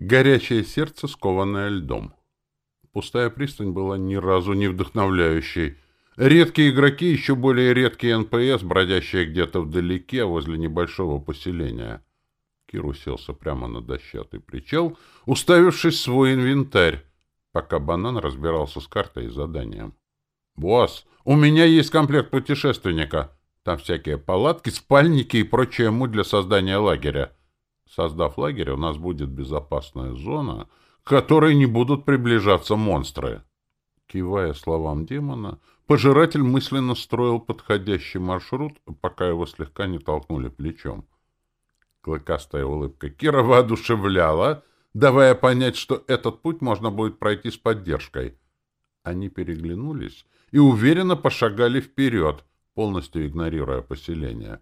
Горячее сердце, скованное льдом. Пустая пристань была ни разу не вдохновляющей. Редкие игроки, еще более редкие НПС, бродящие где-то вдалеке, возле небольшого поселения. Кир уселся прямо на дощатый причал, уставившись в свой инвентарь, пока банан разбирался с картой и заданием. «Босс, у меня есть комплект путешественника. Там всякие палатки, спальники и прочее му для создания лагеря. Создав лагерь, у нас будет безопасная зона, к которой не будут приближаться монстры. Кивая словам демона, пожиратель мысленно строил подходящий маршрут, пока его слегка не толкнули плечом. Клыкастая улыбка Кира воодушевляла, давая понять, что этот путь можно будет пройти с поддержкой. Они переглянулись и уверенно пошагали вперед, полностью игнорируя поселение.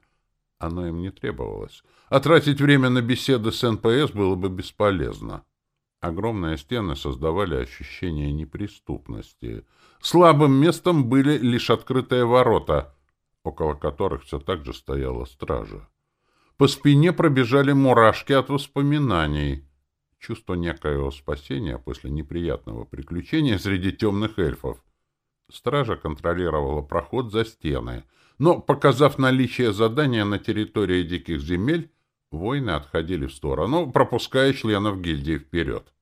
Оно им не требовалось. А тратить время на беседы с НПС было бы бесполезно. Огромные стены создавали ощущение неприступности. Слабым местом были лишь открытые ворота, около которых все так же стояла стража. По спине пробежали мурашки от воспоминаний. Чувство некоего спасения после неприятного приключения среди темных эльфов. Стража контролировала проход за стены — но, показав наличие задания на территории диких земель, воины отходили в сторону, пропуская членов гильдии вперед.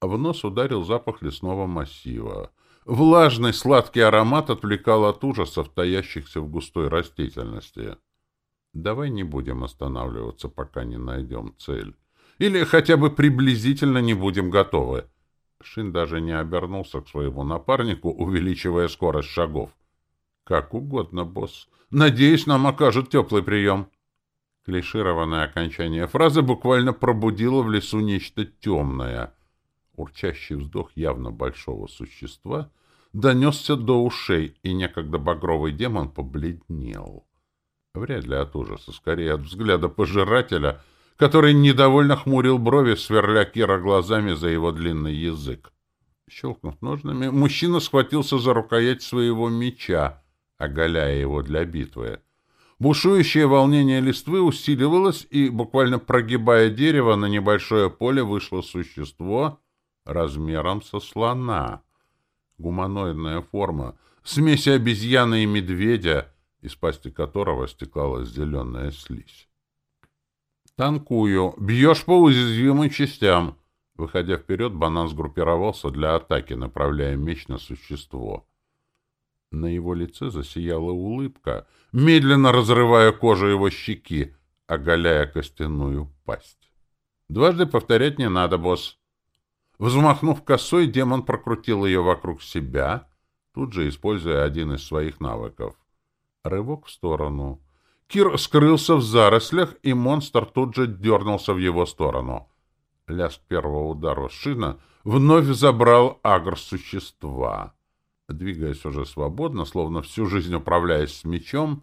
В нос ударил запах лесного массива. Влажный сладкий аромат отвлекал от ужасов, таящихся в густой растительности. Давай не будем останавливаться, пока не найдем цель. Или хотя бы приблизительно не будем готовы. Шин даже не обернулся к своему напарнику, увеличивая скорость шагов. Как угодно, босс. Надеюсь, нам окажут теплый прием. Клишированное окончание фразы буквально пробудило в лесу нечто темное. Урчащий вздох явно большого существа донесся до ушей, и некогда багровый демон побледнел. Вряд ли от ужаса, скорее от взгляда пожирателя, который недовольно хмурил брови, сверля Кира глазами за его длинный язык. Щелкнув ножными, мужчина схватился за рукоять своего меча, оголяя его для битвы. Бушующее волнение листвы усиливалось, и, буквально прогибая дерево, на небольшое поле вышло существо размером со слона. Гуманоидная форма, смесь обезьяны и медведя, из пасти которого стекала зеленая слизь. «Танкую! Бьешь по уязвимым частям!» Выходя вперед, банан сгруппировался для атаки, направляя меч на существо. На его лице засияла улыбка, медленно разрывая кожу его щеки, оголяя костяную пасть. Дважды повторять не надо, босс. Взмахнув косой, демон прокрутил ее вокруг себя, тут же используя один из своих навыков. Рывок в сторону. Кир скрылся в зарослях, и монстр тут же дернулся в его сторону. Лязг первого удара шина вновь забрал агр существа. Двигаясь уже свободно, словно всю жизнь управляясь с мечом,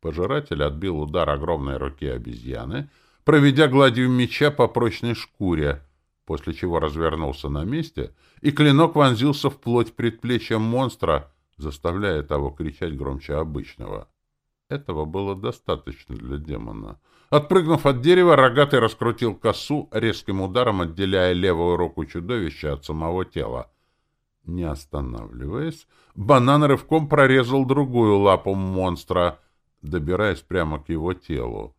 пожиратель отбил удар огромной руки обезьяны, проведя гладью меча по прочной шкуре, после чего развернулся на месте, и клинок вонзился в плоть предплечья монстра, заставляя того кричать громче обычного. Этого было достаточно для демона. Отпрыгнув от дерева, рогатый раскрутил косу, резким ударом отделяя левую руку чудовища от самого тела — не останавливаясь, банан рывком прорезал другую лапу монстра, добираясь прямо к его телу.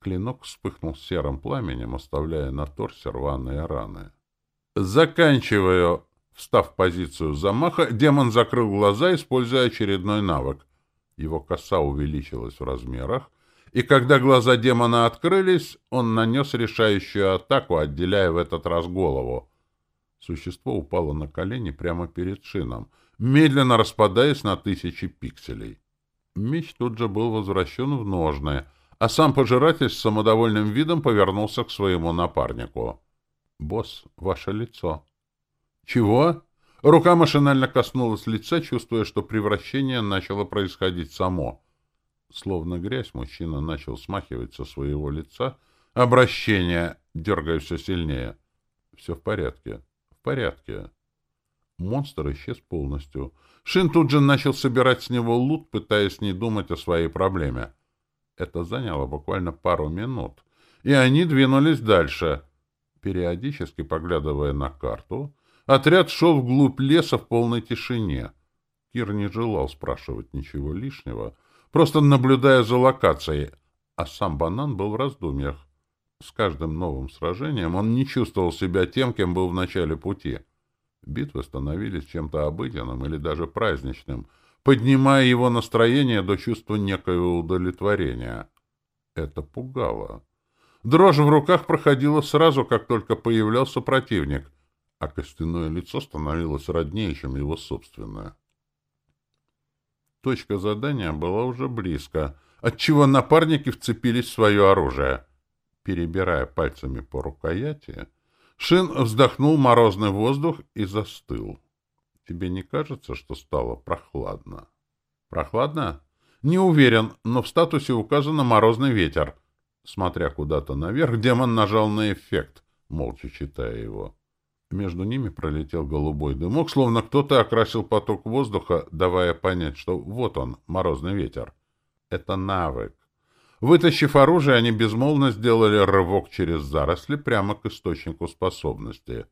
Клинок вспыхнул серым пламенем, оставляя на торсе рваные раны. «Заканчиваю!» Встав в позицию замаха, демон закрыл глаза, используя очередной навык. Его коса увеличилась в размерах, и когда глаза демона открылись, он нанес решающую атаку, отделяя в этот раз голову. Существо упало на колени прямо перед шином, медленно распадаясь на тысячи пикселей. Меч тут же был возвращен в ножны, а сам пожиратель с самодовольным видом повернулся к своему напарнику. «Босс, ваше лицо». «Чего?» Рука машинально коснулась лица, чувствуя, что превращение начало происходить само. Словно грязь, мужчина начал смахивать со своего лица обращение, дергая все сильнее. «Все в порядке порядке. Монстр исчез полностью. Шин тут же начал собирать с него лут, пытаясь не думать о своей проблеме. Это заняло буквально пару минут, и они двинулись дальше. Периодически поглядывая на карту, отряд шел вглубь леса в полной тишине. Кир не желал спрашивать ничего лишнего, просто наблюдая за локацией, а сам банан был в раздумьях. С каждым новым сражением он не чувствовал себя тем, кем был в начале пути. Битвы становились чем-то обыденным или даже праздничным, поднимая его настроение до чувства некоего удовлетворения. Это пугало. Дрожь в руках проходила сразу, как только появлялся противник, а костяное лицо становилось роднее, чем его собственное. Точка задания была уже близко, отчего напарники вцепились в свое оружие. Перебирая пальцами по рукояти, Шин вздохнул морозный воздух и застыл. Тебе не кажется, что стало прохладно? Прохладно? Не уверен, но в статусе указано «морозный ветер». Смотря куда-то наверх, демон нажал на эффект, молча читая его. Между ними пролетел голубой дымок, словно кто-то окрасил поток воздуха, давая понять, что вот он, морозный ветер. Это навык. Вытащив оружие, они безмолвно сделали рывок через заросли прямо к источнику способности.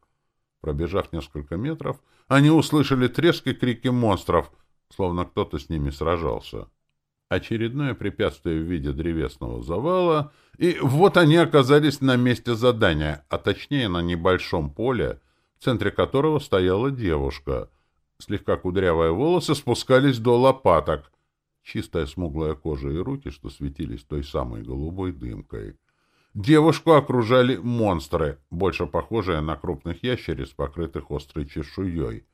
Пробежав несколько метров, они услышали треск и крики монстров, словно кто-то с ними сражался. Очередное препятствие в виде древесного завала, и вот они оказались на месте задания, а точнее на небольшом поле, в центре которого стояла девушка. Слегка кудрявые волосы спускались до лопаток, чистая смуглая кожа и руки, что светились той самой голубой дымкой. Девушку окружали монстры, больше похожие на крупных ящериц, покрытых острой чешуей.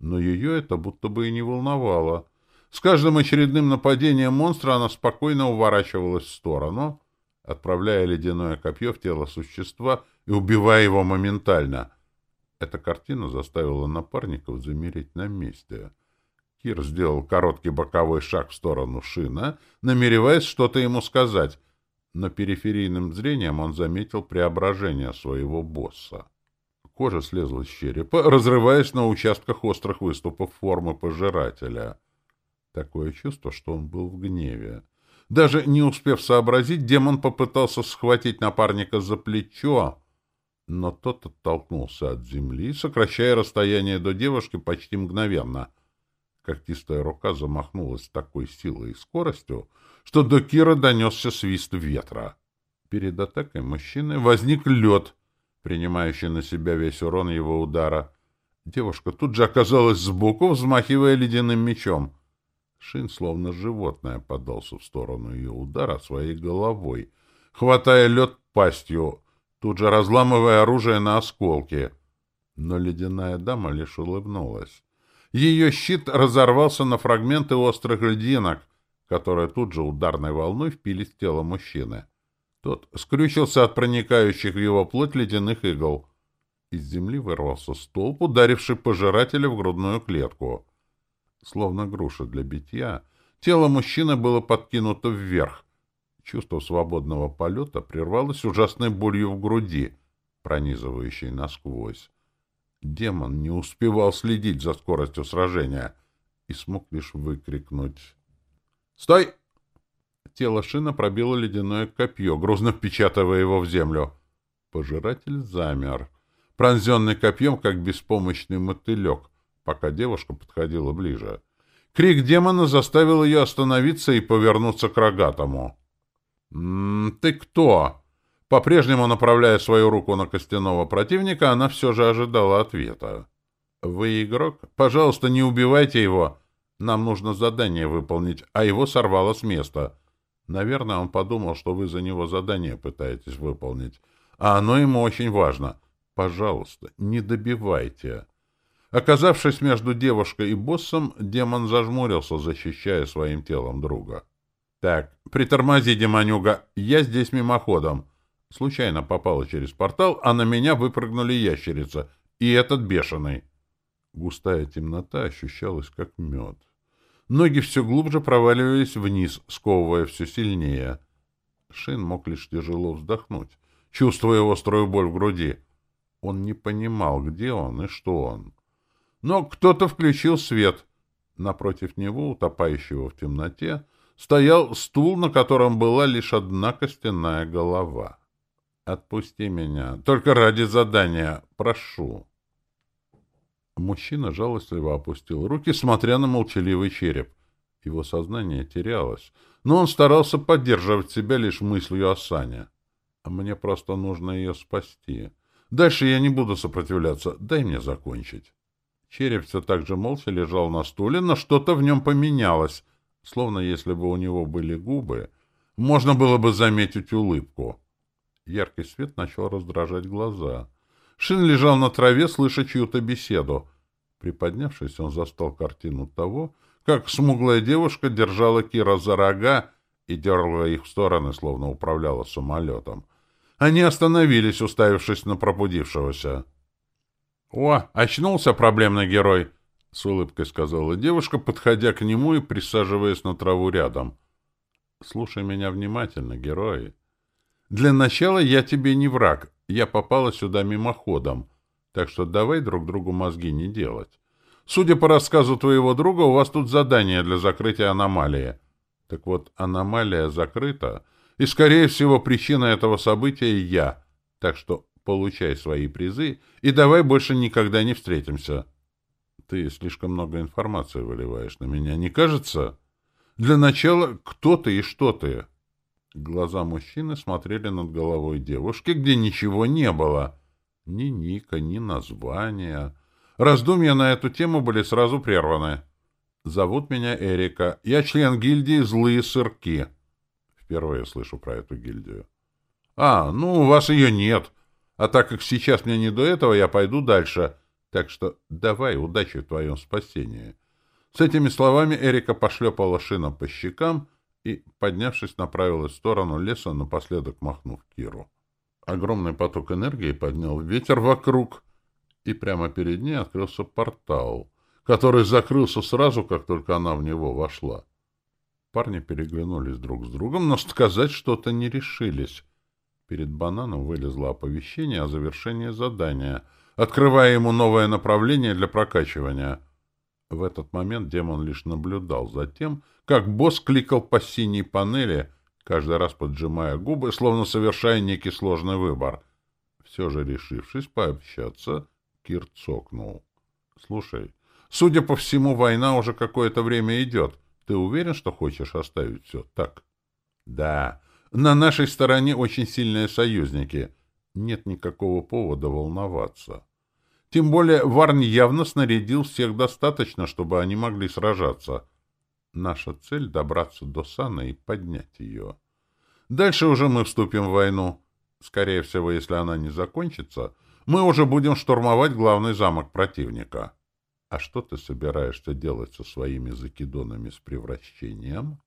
Но ее это будто бы и не волновало. С каждым очередным нападением монстра она спокойно уворачивалась в сторону, отправляя ледяное копье в тело существа и убивая его моментально. Эта картина заставила напарников замереть на месте — Кир сделал короткий боковой шаг в сторону Шина, намереваясь что-то ему сказать, но периферийным зрением он заметил преображение своего босса. Кожа слезла с черепа, разрываясь на участках острых выступов формы пожирателя. Такое чувство, что он был в гневе. Даже не успев сообразить, демон попытался схватить напарника за плечо, но тот оттолкнулся от земли, сокращая расстояние до девушки почти мгновенно — Когтистая рука замахнулась с такой силой и скоростью, что до Кира донесся свист ветра. Перед атакой мужчины возник лед, принимающий на себя весь урон его удара. Девушка тут же оказалась сбоку, взмахивая ледяным мечом. Шин, словно животное, подался в сторону ее удара своей головой, хватая лед пастью, тут же разламывая оружие на осколки. Но ледяная дама лишь улыбнулась. Ее щит разорвался на фрагменты острых льдинок, которые тут же ударной волной впились в тело мужчины. Тот скрючился от проникающих в его плоть ледяных игл. Из земли вырвался столб, ударивший пожирателя в грудную клетку. Словно груша для битья, тело мужчины было подкинуто вверх. Чувство свободного полета прервалось ужасной болью в груди, пронизывающей насквозь. Демон не успевал следить за скоростью сражения и смог лишь выкрикнуть «Стой!». Тело шина пробило ледяное копье, грозно впечатывая его в землю. Пожиратель замер, пронзенный копьем, как беспомощный мотылек, пока девушка подходила ближе. Крик демона заставил ее остановиться и повернуться к рогатому. «М -м, «Ты кто?» По-прежнему направляя свою руку на костяного противника, она все же ожидала ответа. «Вы игрок? Пожалуйста, не убивайте его. Нам нужно задание выполнить, а его сорвало с места. Наверное, он подумал, что вы за него задание пытаетесь выполнить. А оно ему очень важно. Пожалуйста, не добивайте». Оказавшись между девушкой и боссом, демон зажмурился, защищая своим телом друга. «Так, притормози, демонюга, я здесь мимоходом». Случайно попала через портал, а на меня выпрыгнули ящерица. И этот бешеный. Густая темнота ощущалась, как мед. Ноги все глубже проваливались вниз, сковывая все сильнее. Шин мог лишь тяжело вздохнуть, чувствуя острую боль в груди. Он не понимал, где он и что он. Но кто-то включил свет. Напротив него, утопающего в темноте, стоял стул, на котором была лишь одна костяная голова. Отпусти меня. Только ради задания. Прошу. Мужчина жалостливо опустил руки, смотря на молчаливый череп. Его сознание терялось, но он старался поддерживать себя лишь мыслью о Сане. Мне просто нужно ее спасти. Дальше я не буду сопротивляться. Дай мне закончить. Череп все так же молча лежал на стуле, но что-то в нем поменялось, словно если бы у него были губы, можно было бы заметить улыбку. Яркий свет начал раздражать глаза. Шин лежал на траве, слыша чью-то беседу. Приподнявшись, он застал картину того, как смуглая девушка держала Кира за рога и дергала их в стороны, словно управляла самолетом. Они остановились, уставившись на пробудившегося. — О, очнулся проблемный герой! — с улыбкой сказала девушка, подходя к нему и присаживаясь на траву рядом. — Слушай меня внимательно, герой. Для начала я тебе не враг, я попала сюда мимоходом, так что давай друг другу мозги не делать. Судя по рассказу твоего друга, у вас тут задание для закрытия аномалии. Так вот, аномалия закрыта, и, скорее всего, причина этого события — я. Так что получай свои призы и давай больше никогда не встретимся. Ты слишком много информации выливаешь на меня, не кажется? Для начала, кто ты и что ты? Глаза мужчины смотрели над головой девушки, где ничего не было. Ни ника, ни названия. Раздумья на эту тему были сразу прерваны. «Зовут меня Эрика. Я член гильдии «Злые сырки». Впервые слышу про эту гильдию. «А, ну, у вас ее нет. А так как сейчас мне не до этого, я пойду дальше. Так что давай, удачи в твоем спасении». С этими словами Эрика пошлепала шином по щекам и, поднявшись, направилась в сторону леса, напоследок махнув Киру. Огромный поток энергии поднял ветер вокруг, и прямо перед ней открылся портал, который закрылся сразу, как только она в него вошла. Парни переглянулись друг с другом, но сказать что-то не решились. Перед бананом вылезло оповещение о завершении задания, открывая ему новое направление для прокачивания — в этот момент демон лишь наблюдал за тем, как босс кликал по синей панели, каждый раз поджимая губы, словно совершая некий сложный выбор. Все же, решившись пообщаться, Кир цокнул. — Слушай, судя по всему, война уже какое-то время идет. Ты уверен, что хочешь оставить все так? — Да. На нашей стороне очень сильные союзники. Нет никакого повода волноваться. Тем более Варн явно снарядил всех достаточно, чтобы они могли сражаться. Наша цель — добраться до Сана и поднять ее. Дальше уже мы вступим в войну. Скорее всего, если она не закончится, мы уже будем штурмовать главный замок противника. А что ты собираешься делать со своими закидонами с превращением?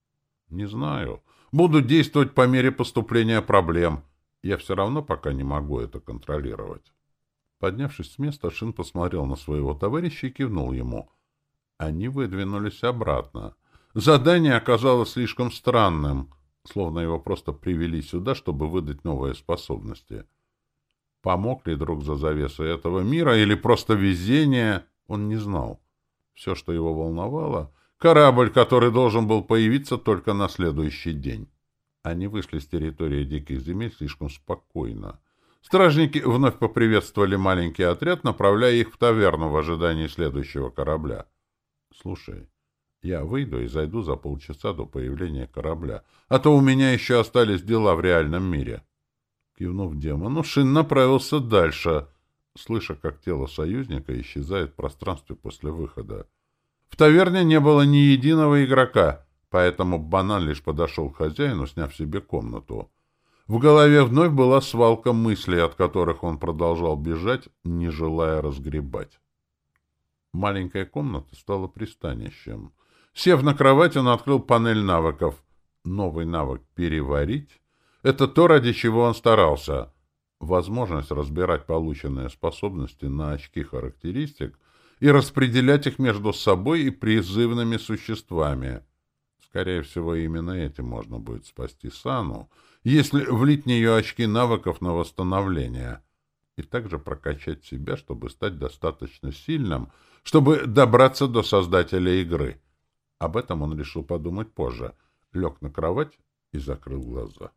Не знаю. Буду действовать по мере поступления проблем. Я все равно пока не могу это контролировать. Поднявшись с места, Шин посмотрел на своего товарища и кивнул ему. Они выдвинулись обратно. Задание оказалось слишком странным, словно его просто привели сюда, чтобы выдать новые способности. Помог ли друг за завесой этого мира или просто везение, он не знал. Все, что его волновало — корабль, который должен был появиться только на следующий день. Они вышли с территории диких земель слишком спокойно — Стражники вновь поприветствовали маленький отряд, направляя их в таверну в ожидании следующего корабля. — Слушай, я выйду и зайду за полчаса до появления корабля, а то у меня еще остались дела в реальном мире. Кивнув демону, Шин направился дальше, слыша, как тело союзника исчезает в пространстве после выхода. В таверне не было ни единого игрока, поэтому банан лишь подошел к хозяину, сняв себе комнату. В голове вновь была свалка мыслей, от которых он продолжал бежать, не желая разгребать. Маленькая комната стала пристанищем. Сев на кровать, он открыл панель навыков. Новый навык «Переварить» — это то, ради чего он старался. Возможность разбирать полученные способности на очки характеристик и распределять их между собой и призывными существами. Скорее всего, именно этим можно будет спасти Сану — если влить в нее очки навыков на восстановление, и также прокачать себя, чтобы стать достаточно сильным, чтобы добраться до создателя игры. Об этом он решил подумать позже, лег на кровать и закрыл глаза.